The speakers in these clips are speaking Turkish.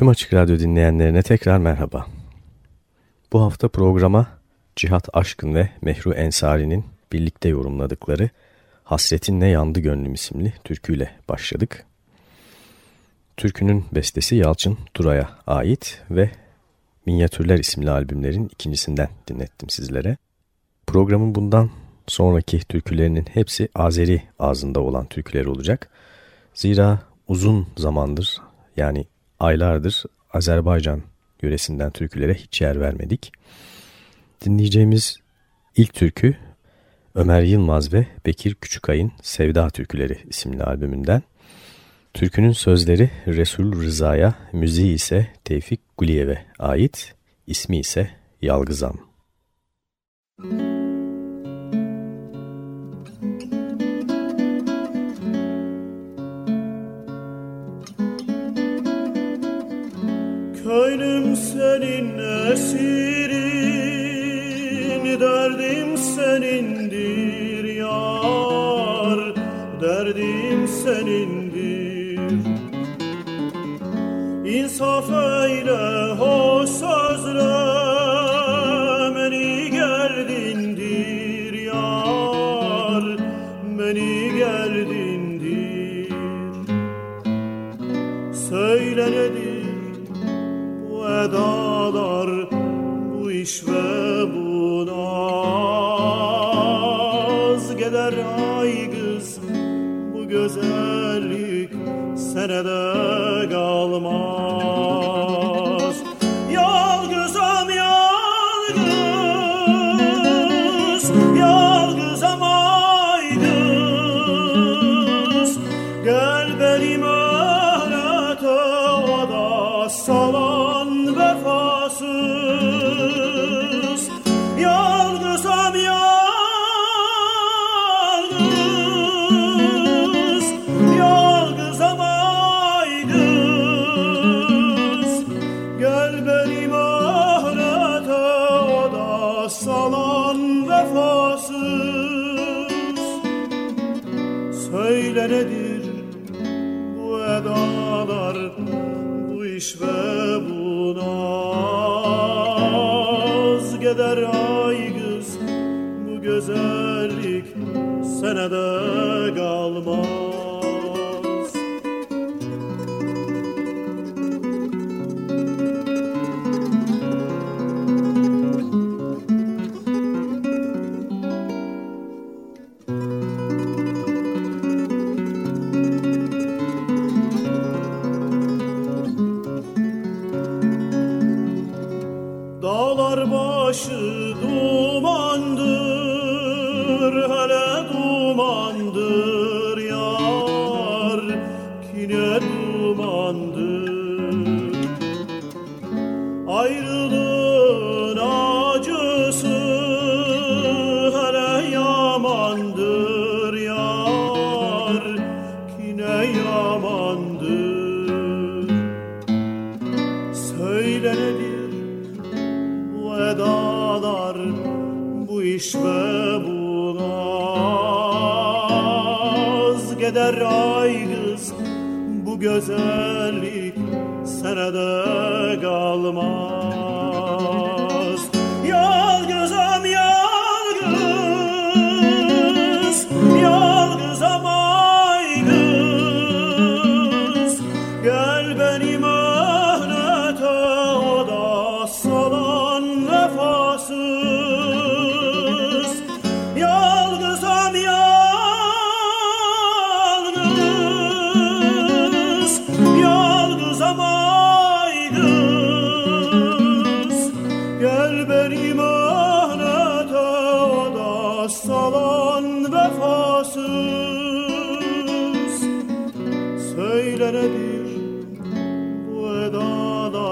Tüm Açık Radyo dinleyenlerine tekrar merhaba. Bu hafta programa Cihat Aşkın ve Mehru Ensari'nin birlikte yorumladıkları Hasretinle Yandı Gönlüm isimli türküyle başladık. Türkünün bestesi Yalçın Turay'a ait ve Minyatürler isimli albümlerin ikincisinden dinlettim sizlere. Programın bundan sonraki türkülerinin hepsi Azeri ağzında olan türküler olacak. Zira uzun zamandır yani aylardır Azerbaycan yöresinden türkülere hiç yer vermedik. Dinleyeceğimiz ilk türkü Ömer Yılmaz ve Bekir Küçükay'ın Sevda Türküleri isimli albümünden. Türkünün sözleri Resul Rıza'ya, müziği ise Tevfik Guliyev'e ait, ismi ise Yalgızam. Müzik derdim senindi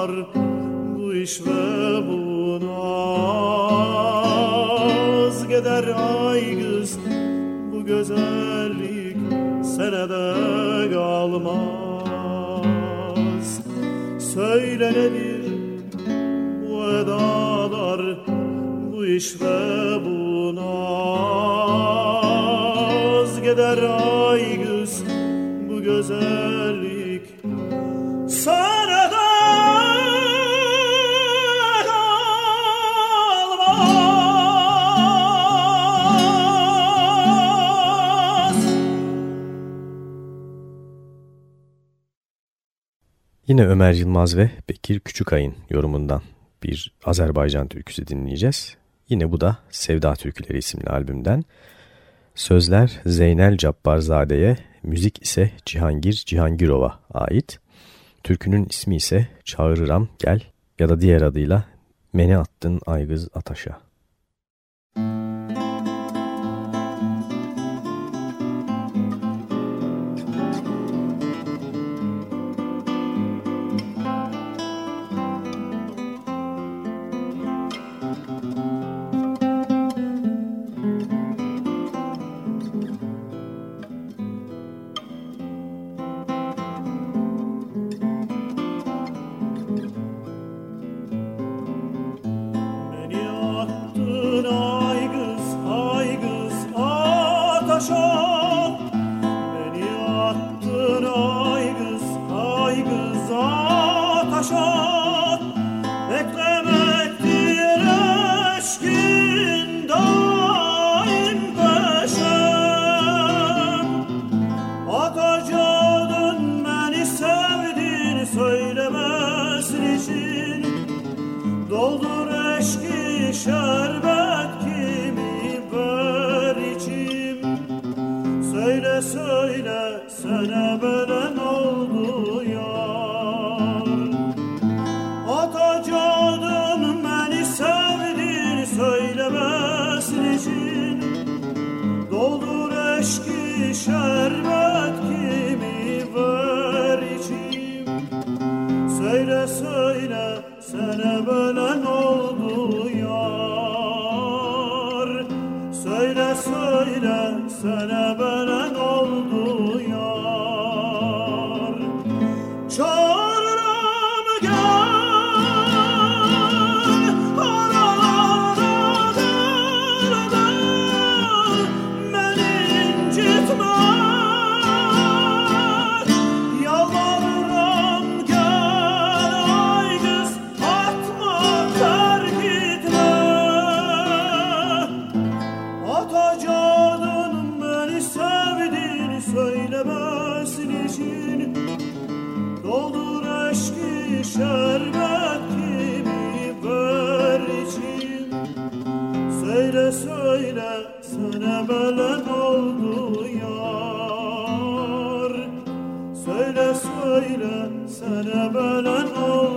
var bu iş ve bu naz Geder aygız bu güzellik senede kalmaz. Söyle nedir bu edalar bu iş ve bu naz Geder aygız Yine Ömer Yılmaz ve Bekir Küçükay'ın yorumundan bir Azerbaycan türküsü dinleyeceğiz. Yine bu da Sevda Türküleri isimli albümden. Sözler Zeynel Cabbarzade'ye, müzik ise Cihangir Cihangirova ait. Türkünün ismi ise Çağırıram Gel ya da diğer adıyla Meni Attın Aygız Ataş'a. aygız aygız ataşa sana belen oldu yar. Söyle söyle sana belen oldu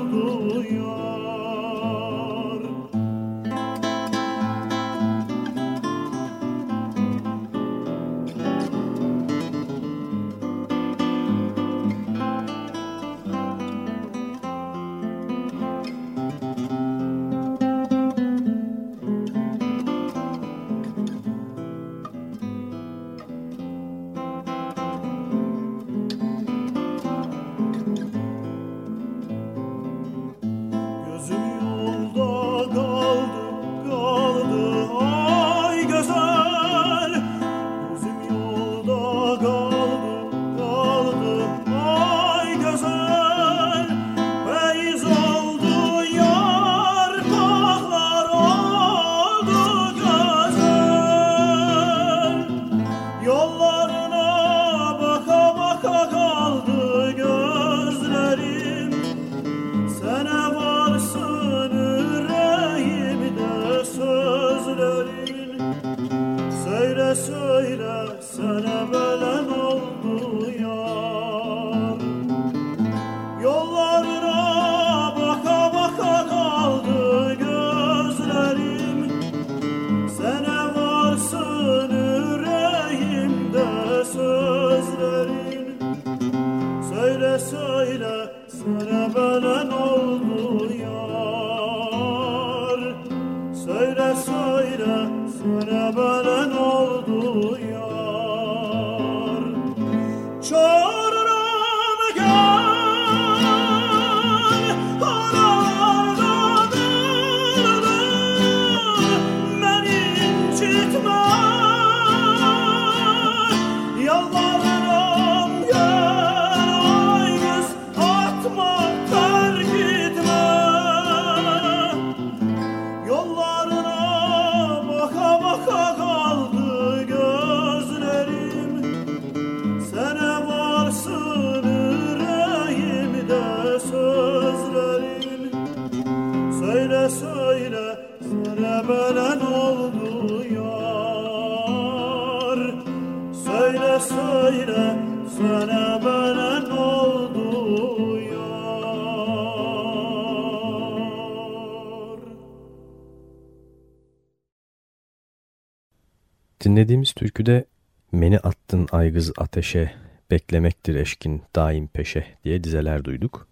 Dinlediğimiz türküde Meni attın aygız ateşe, beklemektir eşkin daim peşe diye dizeler duyduk.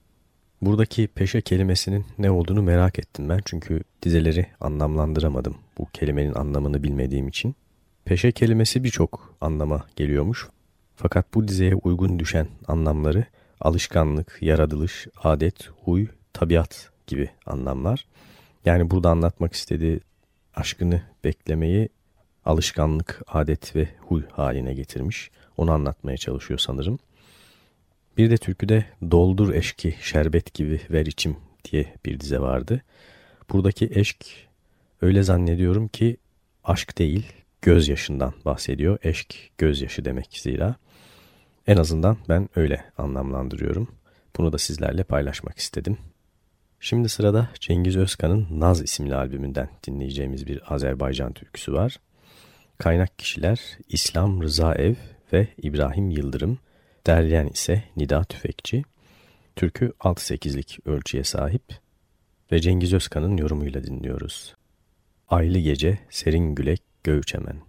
Buradaki peşe kelimesinin ne olduğunu merak ettim ben çünkü dizeleri anlamlandıramadım bu kelimenin anlamını bilmediğim için. Peşe kelimesi birçok anlama geliyormuş. Fakat bu dizeye uygun düşen anlamları alışkanlık, yaratılış, adet, huy, tabiat gibi anlamlar. Yani burada anlatmak istediği aşkını beklemeyi alışkanlık, adet ve huy haline getirmiş. Onu anlatmaya çalışıyor sanırım. Bir de türküde doldur eşki şerbet gibi ver içim diye bir dize vardı. Buradaki eşk öyle zannediyorum ki aşk değil gözyaşından bahsediyor. Eşk gözyaşı demek zira. En azından ben öyle anlamlandırıyorum. Bunu da sizlerle paylaşmak istedim. Şimdi sırada Cengiz Özkan'ın Naz isimli albümünden dinleyeceğimiz bir Azerbaycan türküsü var. Kaynak kişiler İslam Rıza Ev ve İbrahim Yıldırım. derleyen ise Nida Tüfekçi. Türkü 6-8'lik ölçüye sahip ve Cengiz Özkan'ın yorumuyla dinliyoruz. Aylı gece serin gülek göğüçemen.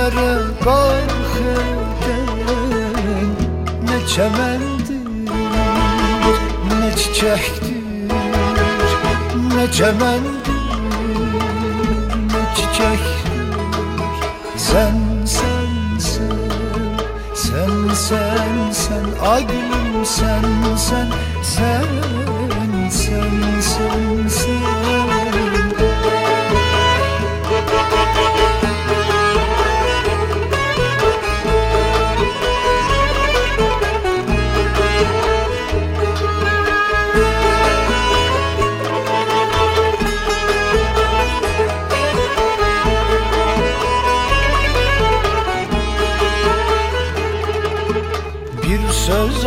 Dertlere gark eder çemendir Ne çiçektir. Ne çemendir Ne çiçektir. Sen sen sen Sen sen sen Ay gülüm sen sen Sen sen sen sen söz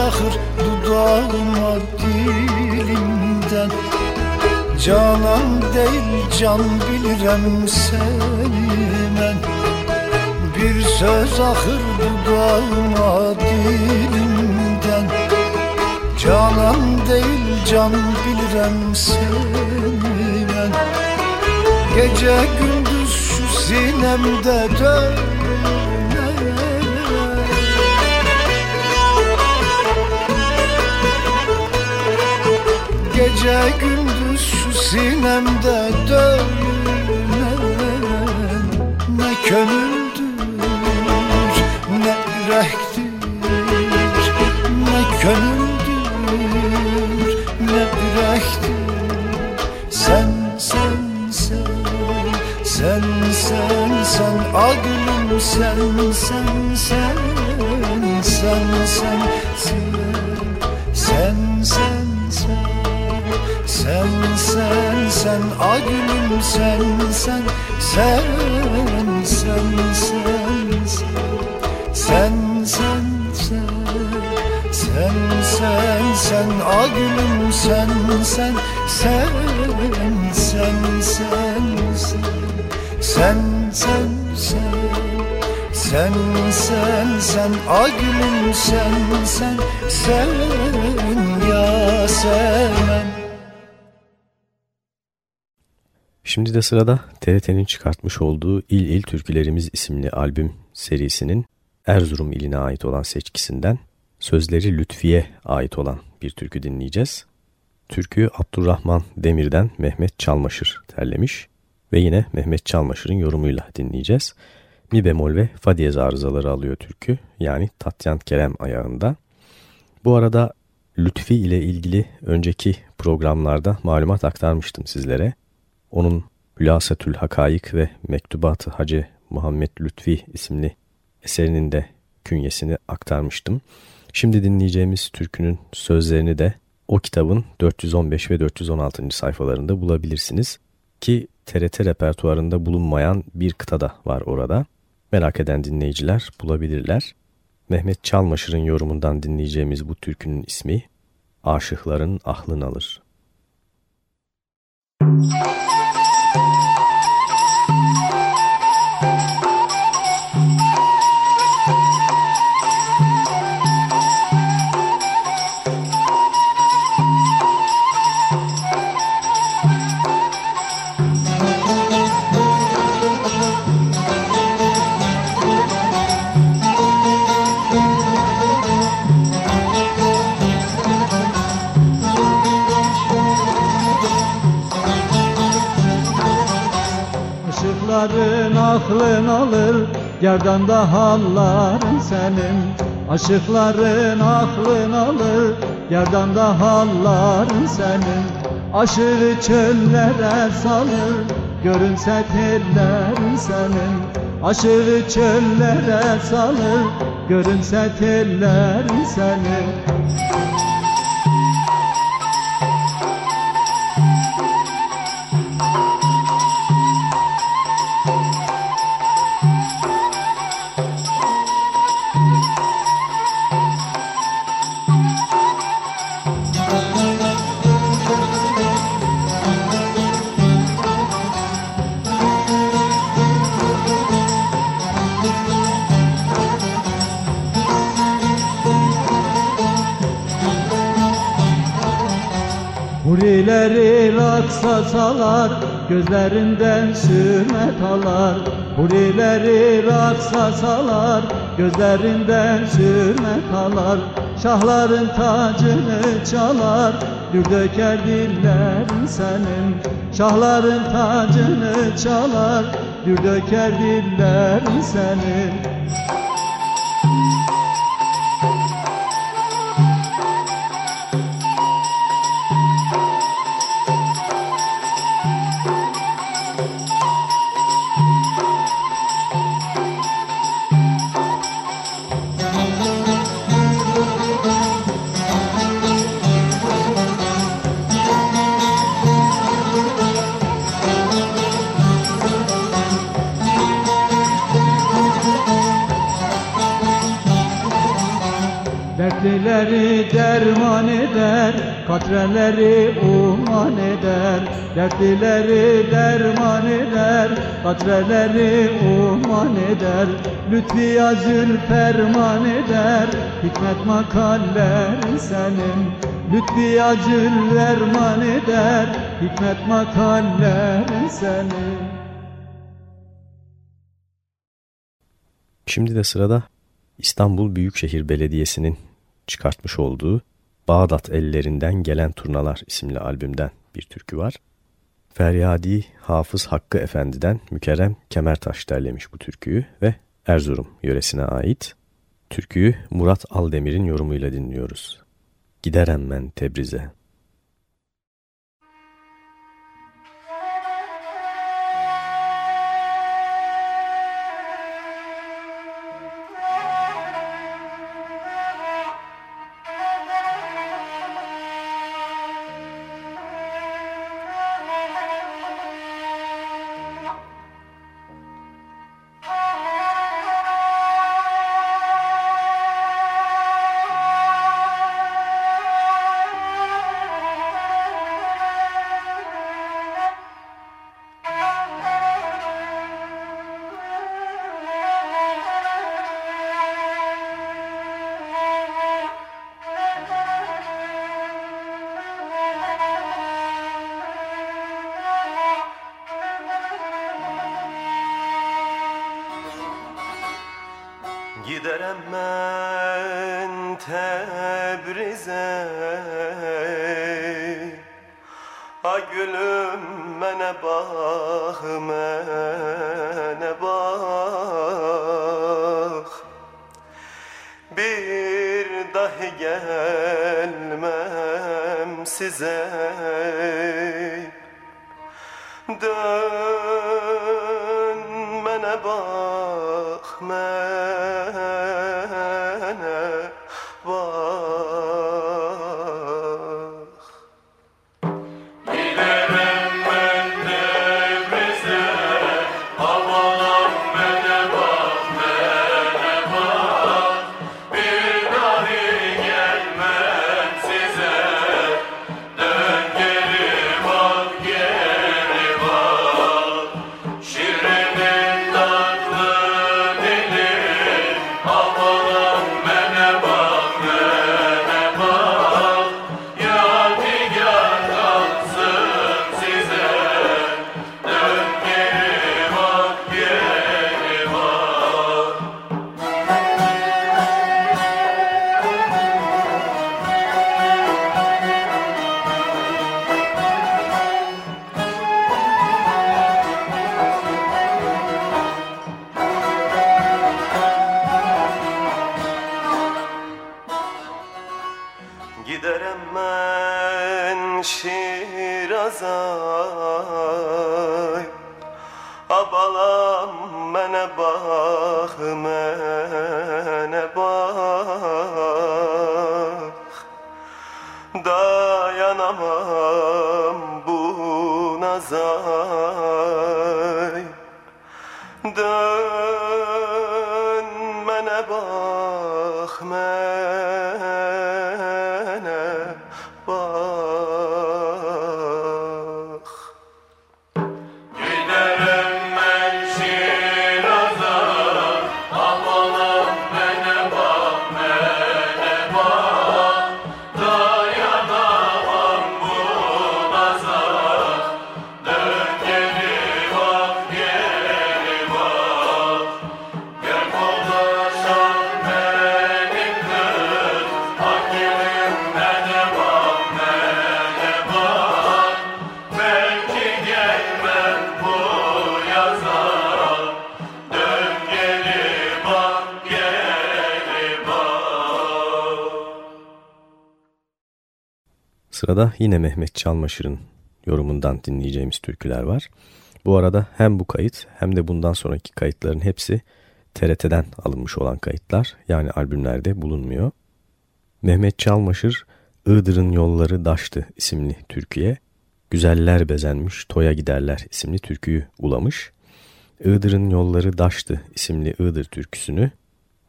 ahır dudağıma dilimden. Canan değil can bilirem seni ben. Bir söz ahır dudağıma dilimden. Canan değil can bilirem seni ben. Gece gündüz şu sinemde dön Gece gündüz şu sinemde dövülen Ne kömüldür ne yürektir Ne kömüldür ne yürektir Sen sen sen sen sen sen A gülüm sen sen sen sen sen sen sen sen sen a gülüm sen sen sen sen sen sen sen sen sen sen sen sen a gülüm sen sen sen sen sen sen sen sen sen sen sen sen a gülüm sen sen sen ya sevmem Şimdi de sırada TRT'nin çıkartmış olduğu İl İl Türkülerimiz isimli albüm serisinin Erzurum iline ait olan seçkisinden sözleri Lütfiye ait olan bir türkü dinleyeceğiz. Türküyü Abdurrahman Demir'den Mehmet Çalmaşır terlemiş ve yine Mehmet Çalmaşır'ın yorumuyla dinleyeceğiz. Mi bemol ve fa diyez arızaları alıyor türkü yani Tatyan Kerem ayağında. Bu arada Lütfi ile ilgili önceki programlarda malumat aktarmıştım sizlere. Onun Hülasetül Hakayık ve Mektubat-ı Hacı Muhammed Lütfi isimli eserinin de künyesini aktarmıştım. Şimdi dinleyeceğimiz türkünün sözlerini de o kitabın 415 ve 416. sayfalarında bulabilirsiniz. Ki TRT repertuarında bulunmayan bir kıta da var orada. Merak eden dinleyiciler bulabilirler. Mehmet Çalmaşır'ın yorumundan dinleyeceğimiz bu türkünün ismi Aşıkların Ahlın Alır. Müzik aklın alır Gerdanda halların senin. Aşıkların aklın alır Gerdanda halların senin. Aşırı çöllere salır Görünse tellerin senin. Aşırı çöllere salır Görünse tellerin senin raksa salar Gözlerinden sürmet alar Hurileri raksa Gözlerinden sürmet alar Şahların tacını çalar Gül döker dillerin senin. Şahların tacını çalar Gül döker dillerin senin Katreleri uman eder Dertlileri derman eder. Katreleri uman eder Lütfiya ferman eder. Hikmet makaller senin Lütfiya ferman eder. Hikmet makaller senin. Şimdi de sırada İstanbul Büyükşehir Belediyesi'nin çıkartmış olduğu Bağdat Ellerinden Gelen Turnalar isimli albümden bir türkü var. Feryadi Hafız Hakkı Efendi'den Mükerrem Kemertaş derlemiş bu türküyü ve Erzurum yöresine ait. Türküyü Murat Aldemir'in yorumuyla dinliyoruz. Giderem ben Tebriz'e. Sırada yine Mehmet Çalmaşır'ın yorumundan dinleyeceğimiz türküler var. Bu arada hem bu kayıt hem de bundan sonraki kayıtların hepsi TRT'den alınmış olan kayıtlar. Yani albümlerde bulunmuyor. Mehmet Çalmaşır Iğdır'ın Yolları Daştı isimli türküye Güzeller Bezenmiş Toya Giderler isimli türküyü ulamış. Iğdır'ın Yolları Daştı isimli Iğdır türküsünü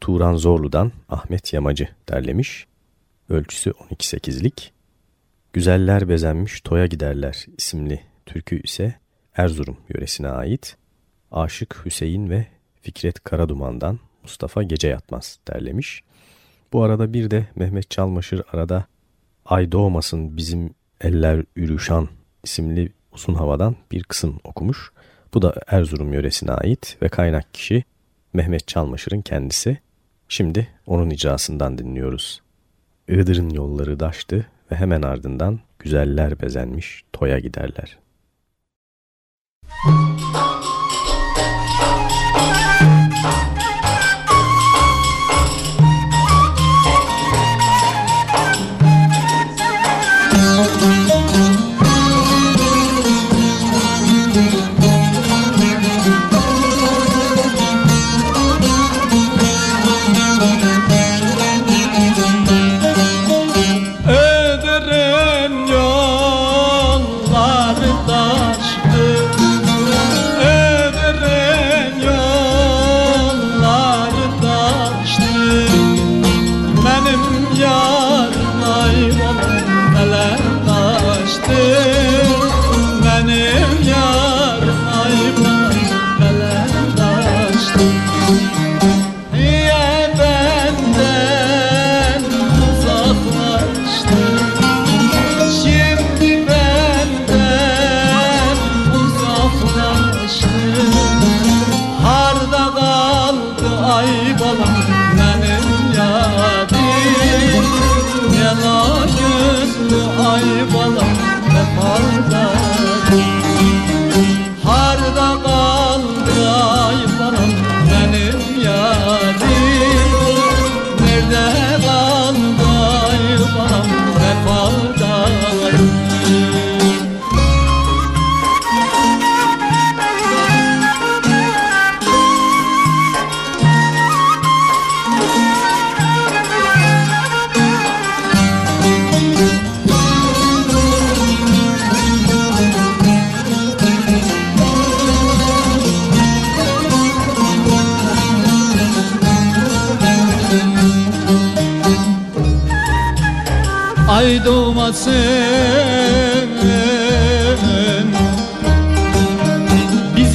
Turan Zorlu'dan Ahmet Yamacı derlemiş. Ölçüsü 12-8'lik. Güzeller Bezenmiş Toya Giderler isimli türkü ise Erzurum yöresine ait. Aşık Hüseyin ve Fikret Karaduman'dan Mustafa Gece Yatmaz derlemiş. Bu arada bir de Mehmet Çalmaşır arada Ay Doğmasın Bizim Eller Ürüşan isimli uzun havadan bir kısım okumuş. Bu da Erzurum yöresine ait ve kaynak kişi Mehmet Çalmaşır'ın kendisi. Şimdi onun icrasından dinliyoruz. Iğdır'ın yolları daştı ve hemen ardından güzeller bezenmiş toya giderler. Ödürün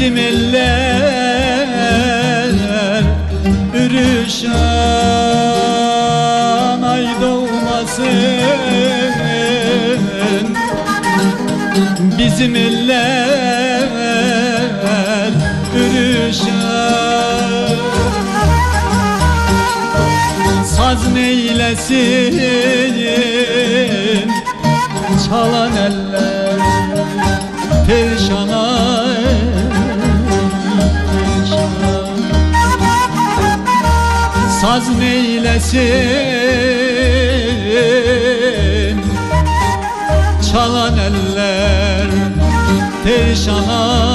Bizim eller Ürüşan ay doğmasın. Bizim eller Ürüşan. Saz neylesin neylesin Çalan eller Perişana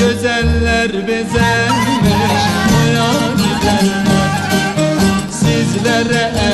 Gözeller bezenmiş Oya giderler Sizlere emanet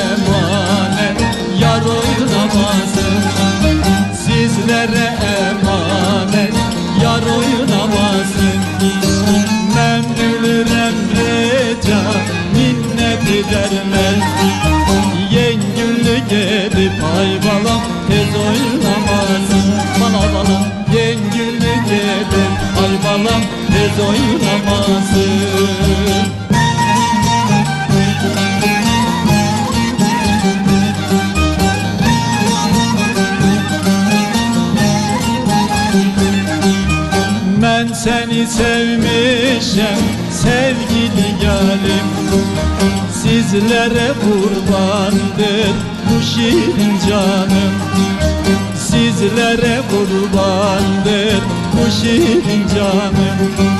Ben seni sevmişim sevgili yarim Sizlere kurbandır bu şirin canım. Sizlere kurbandır bu şirin canım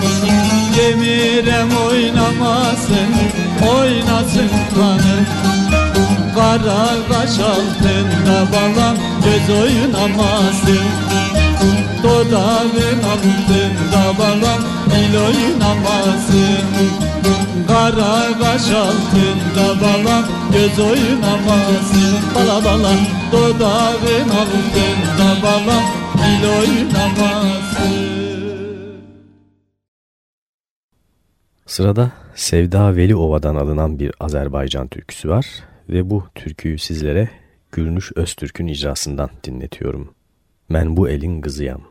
Demirem oynamasın, oynasın kanım Kara kaş altında balam göz oynamasın. Dodağın altında balam dil oynamasın. Kara kaş altında balam göz oynamasın. Bala bala dodağın altında balam dil oynamasın Sırada Sevda Veli Ova'dan alınan bir Azerbaycan türküsü var ve bu türküyü sizlere Gülnüş Öztürk'ün icrasından dinletiyorum. Men bu elin kızıyam.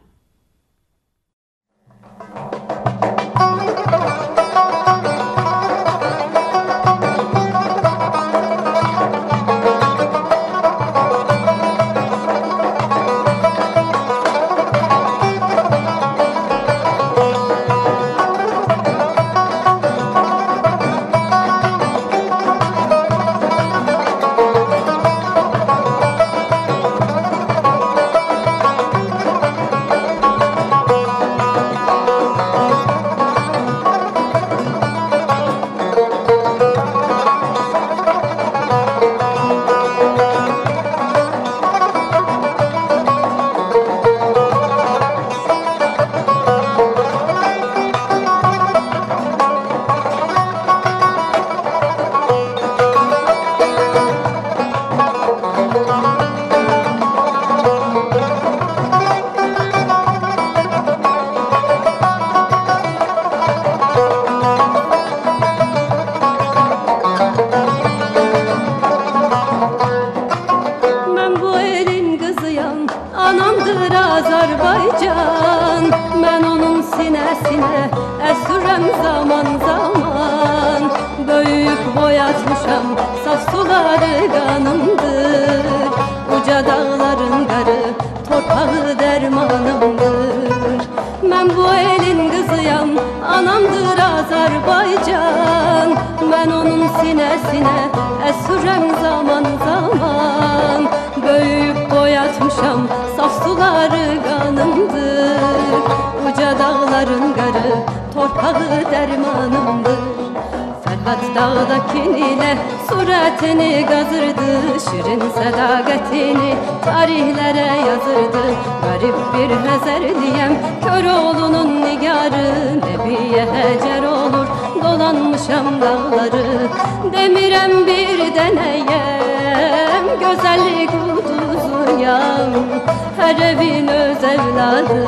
Karevin öz evladı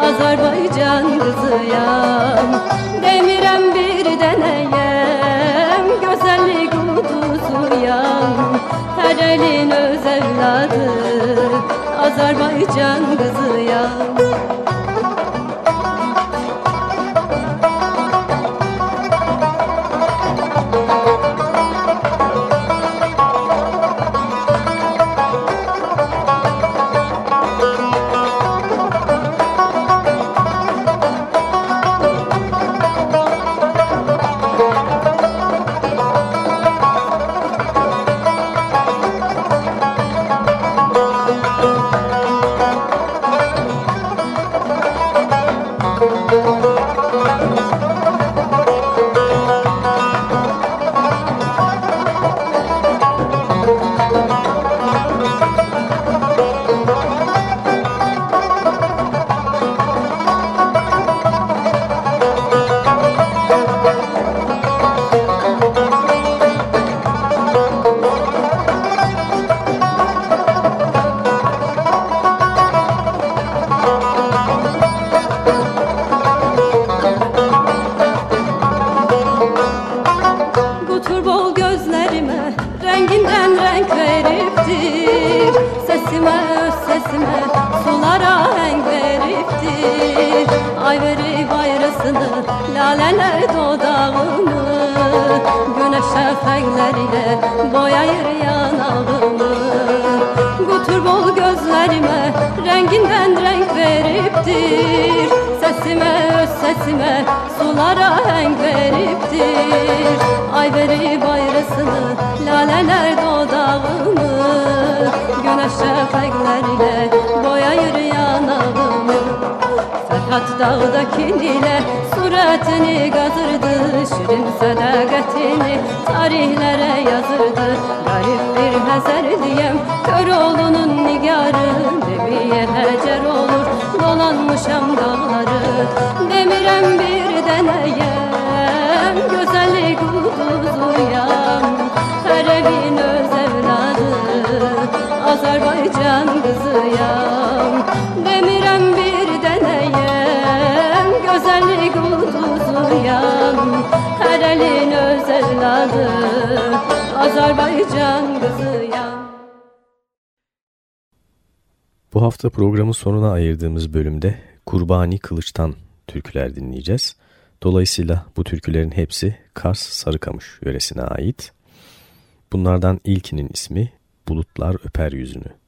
Azerbaycan kızıyam Demirem bir deneyem Güzellik uduzuyam Karevin öz evladı Azerbaycan kızıyam. köpeklerle boyayır yanağımı. Fakat dağdakine suretini kazırdı Şirin sadakatini tarihlere yazırdı Garip bir hezer diyem kör Köroğlu'nun nigarı Nebiye hecer olur dolanmışam dağları Demirem bir deneye Azerbaycan kızıyam Bu hafta programın sonuna ayırdığımız bölümde Kurbani Kılıç'tan türküler dinleyeceğiz. Dolayısıyla bu türkülerin hepsi Kars Sarıkamış yöresine ait. Bunlardan ilkinin ismi Bulutlar Öper Yüzünü.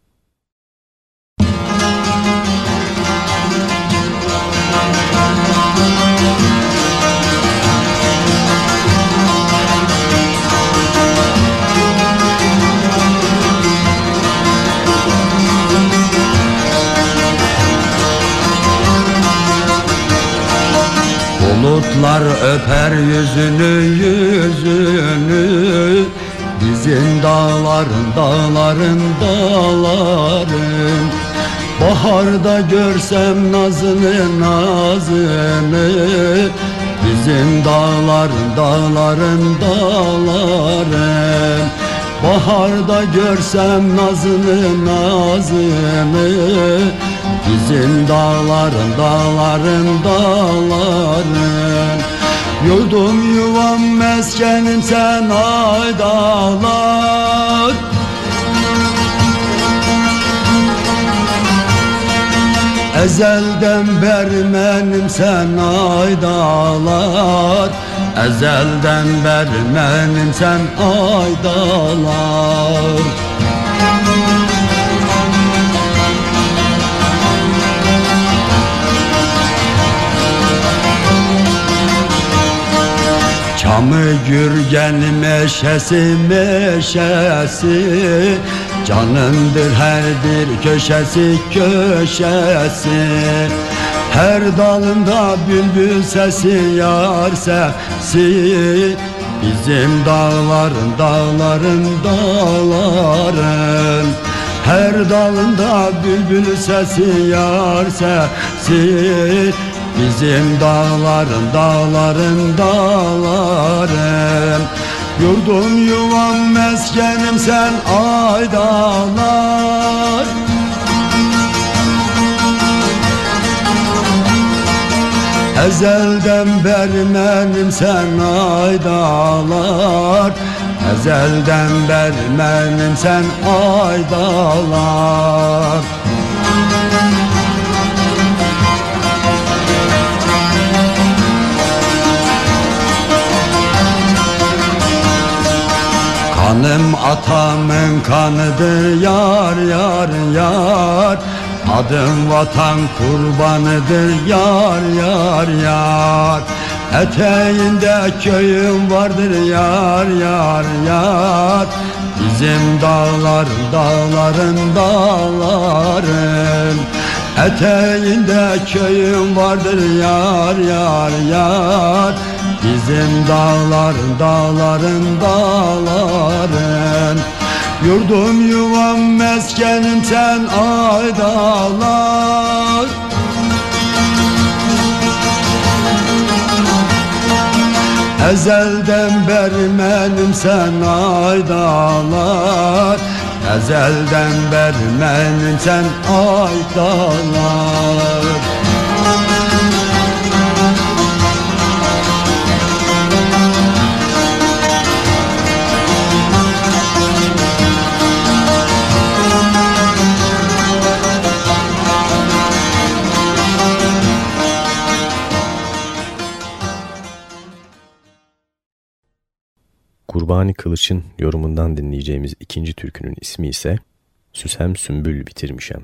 Bulutlar öper yüzünü yüzünü Bizim dağların dağların dağların. Baharda görsem nazını nazını. Bizim dağların dağların dağların Baharda görsem nazını nazını. Bizim dağların dağların dağların Yurdum yuvam meskenim sen ay dağlar Ezelden beri benim sen ay dağlar Ezelden beri benim sen ay dağlar Çamı gürgen meşesi meşesi Canındır her bir köşesi köşesi. Her dalında bülbül sesi yar sesi Bizim dağların dağların dağların Her dalında bülbül sesi yar sesi Bizim dağların dağların dağların. Yurdum yuvam meskenim sen ay dağlar Ezelden beri benim sen ay dağlar Ezelden beri benim sen ay dağlar Kanım atamın kanıdır yar yar yar. Adım vatan kurbanıdır yar yar yar. Eteğinde köyüm vardır yar yar yar. Bizim dağlar dağların dağların. Eteğinde köyüm vardır yar yar yar Bizim dağların dağların dağların. Yurdum yuvam meskenim sen ay dağlar. Ezelden beri benim sen ay dağlar. Ezelden beri benim sen ay dağlar Kurbani Kılıç'ın yorumundan dinleyeceğimiz ikinci türkünün ismi ise Süsem Sümbül Bitirmişem.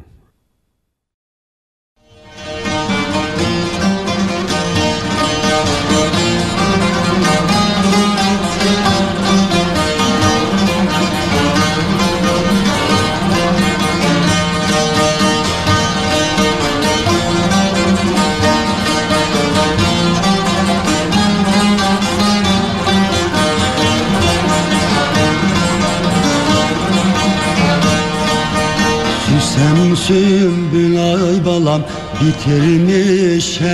Süsem sümbül ay balam bitirmişem.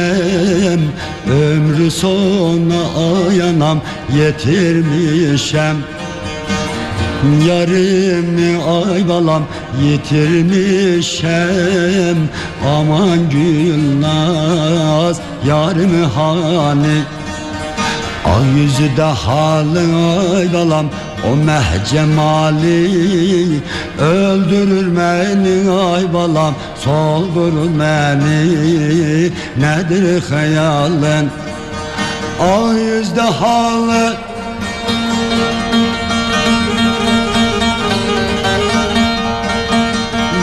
Ömrü sona ayanam yetirmişem. Yarımı ay balam yitirmişem. Aman Gülnaz yarımı hani. Ay yüzü de halın ay balam o mehcemali Öldürür beni ay balam Soldurur beni. Nedir hayalin? Ay yüzde halı.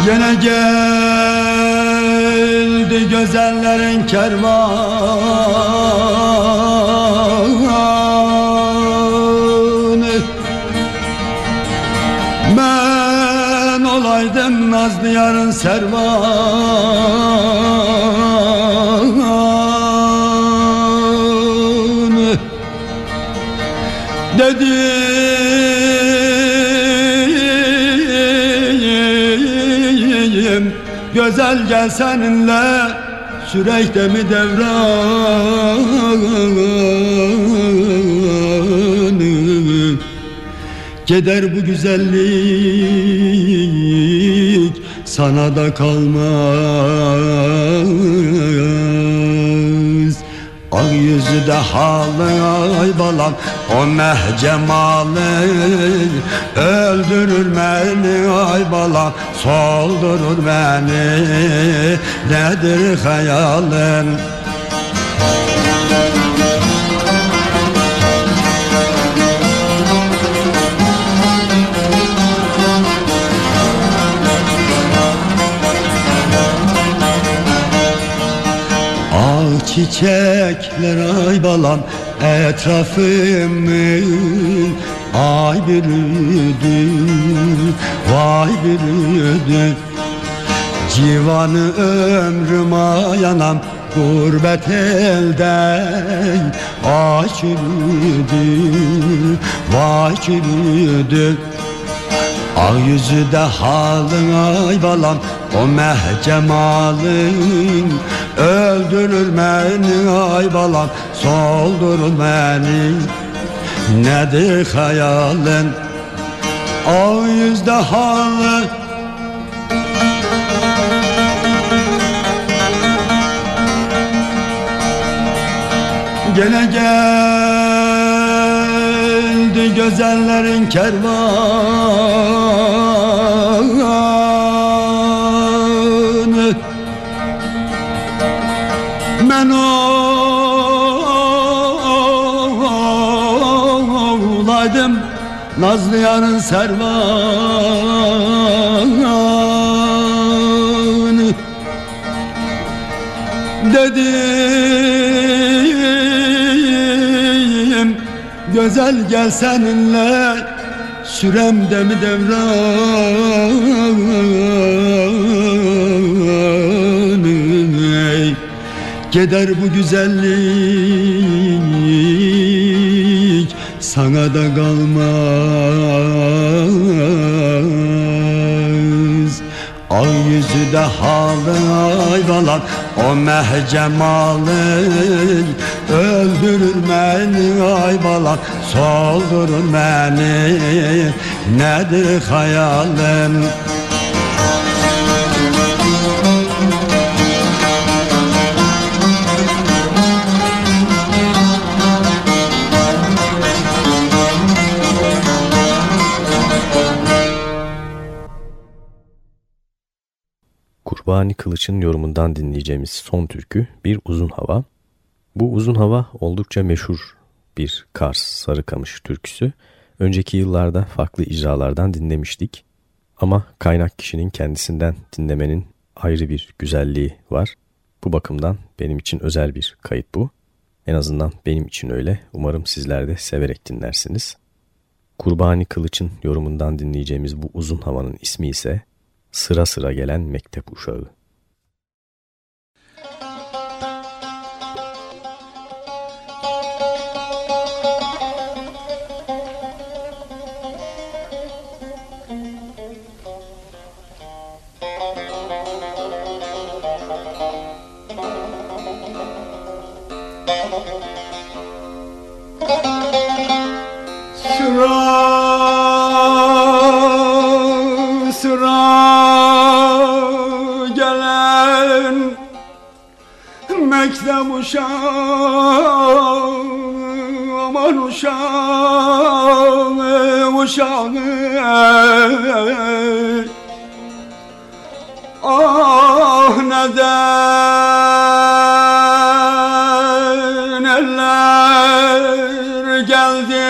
Gene geldi güzellerin kervanı Nazlı yarın servanı. Dedim Güzel gel seninle Sürek de mi devranı Keder bu güzellik sana da kalmaz. Ak yüzü de halı ay balam O mehcemalı Öldürür beni ay balam Soldurur beni Nedir hayalin çiçekler ay balam etrafımı. Ay bürüdü, vay bürüdü Civanı ömrüm ayanam gurbet elde Ay çürüdü, vay çürüdü Ay yüzü de halın ay balam O mehcemalın Öldürür beni ay balam Soldurur beni. Nedir hayalin? Ay yüzde halı Gene geldi gözellerin kervanı. Ben olaydım Nazlıyanın servanı. Dedim Güzel gel seninle Sürem de mi devranı Gider bu güzellik Sana da kalmaz. Ay yüzü de halı ayvalan O mehcemalın Öldürür beni ayvalan Soldurur beni. Nedir hayalin Kurbani Kılıç'ın yorumundan dinleyeceğimiz son türkü bir uzun hava. Bu uzun hava oldukça meşhur bir Kars Sarıkamış türküsü. Önceki yıllarda farklı icralardan dinlemiştik. Ama kaynak kişinin kendisinden dinlemenin ayrı bir güzelliği var. Bu bakımdan benim için özel bir kayıt bu. En azından benim için öyle. Umarım sizler de severek dinlersiniz. Kurbani Kılıç'ın yorumundan dinleyeceğimiz bu uzun havanın ismi ise Sıra sıra gelen mektep uşağı. Mektep uşağı aman uşağı uşağı ah neden eller geldi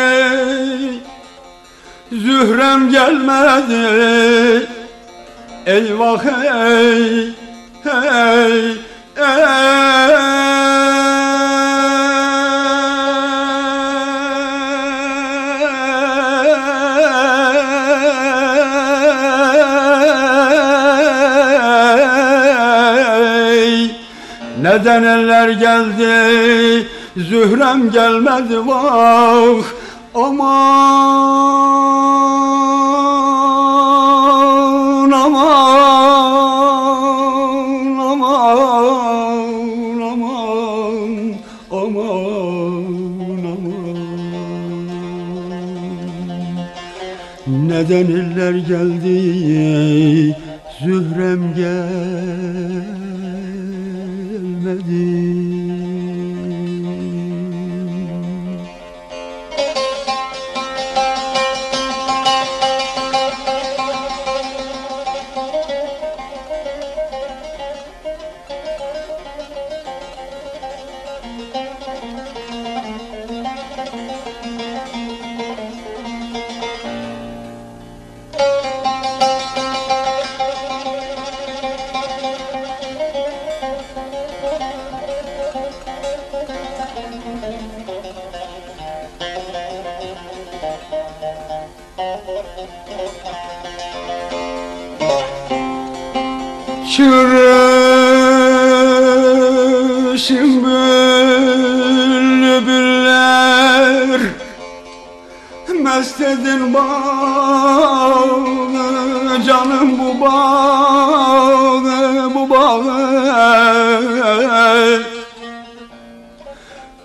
Zührem gelmedi Eyvah hey hey Neden eller geldi? Zührem gelmedi vah! Aman aman aman aman aman aman. Neden eller geldi? Zührem gelmedi Çürüşün bülbüller. Mest edin bağı Canım bu bağı Bu bağı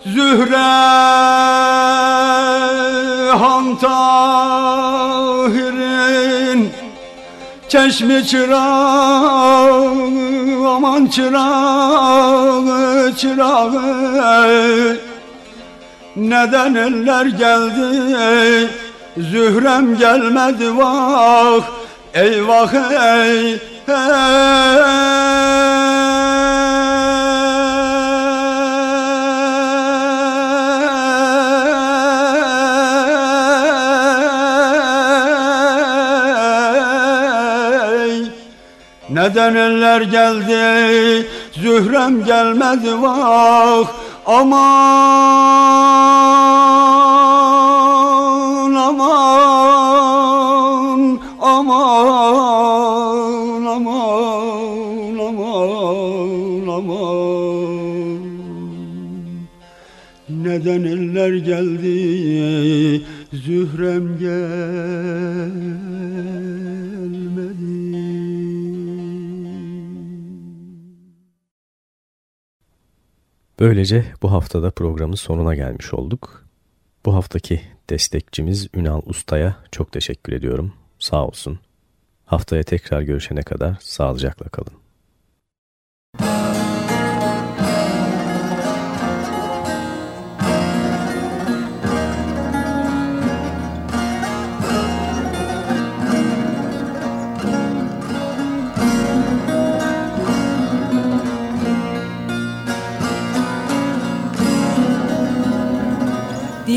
Zühre Han Çeşmi çırağı? Aman çırağı çırağı. Neden eller geldi? Zührem gelmedi vah. Eyvah ey Neden eller geldi? Zührem gelmedi vah. Aman aman aman aman aman aman. Neden eller geldi? Zührem gelmedi Böylece bu haftada programın sonuna gelmiş olduk. Bu haftaki destekçimiz Ünal Usta'ya çok teşekkür ediyorum. Sağ olsun. Haftaya tekrar görüşene kadar sağlıcakla kalın.